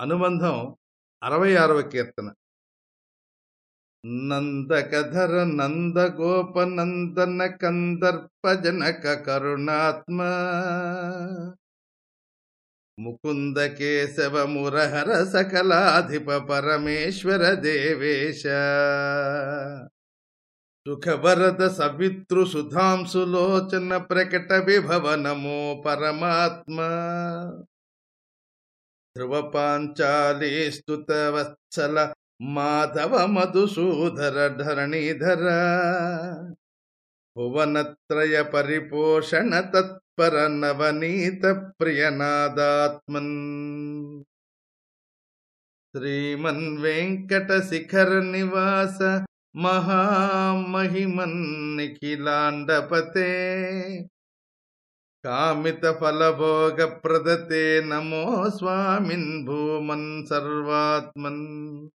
అనుబంధం అరవై ఆరవ కీర్తన. నందకధర నందగోప నందన కందర్ప జనక కరుణాత్మ. ముకుంద కేశవ మురహర సకలాధిప పరమేశ్వర దేవేశ. సుఖభరత సవితృ సుధాంసులోచన ప్రకట విభవనమో పరమాత్మ. ధ్రువ పాంచాలీ స్తుత మాధవ మధుసూధర ధరణీధర భువనత్రయ పరిపోషణ తత్పర నవనీత ప్రియనాదాత్మన్ శ్రీమన్ వెంకట శిఖర నివాస మహామహిమన్ कामितफलभोगप्रदते नमो स्वामिन् भूमन् सर्वात्मन्।